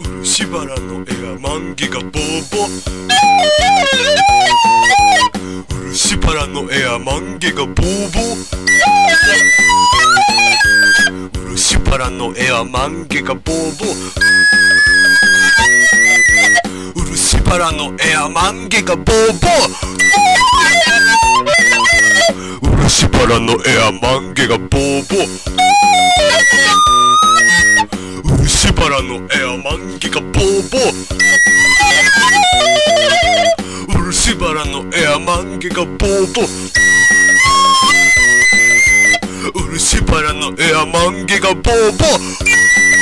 牛原の絵がン月がボーボー。漆原の絵マン月がボーボー。漆原の絵はン月がボーボー。漆原の絵はン月がボーボー。漆原の絵はン月がボーボー。原のエアマンギがボーボー。漆原のエアマンギがボーボー。漆原のエアマンギがボーボー。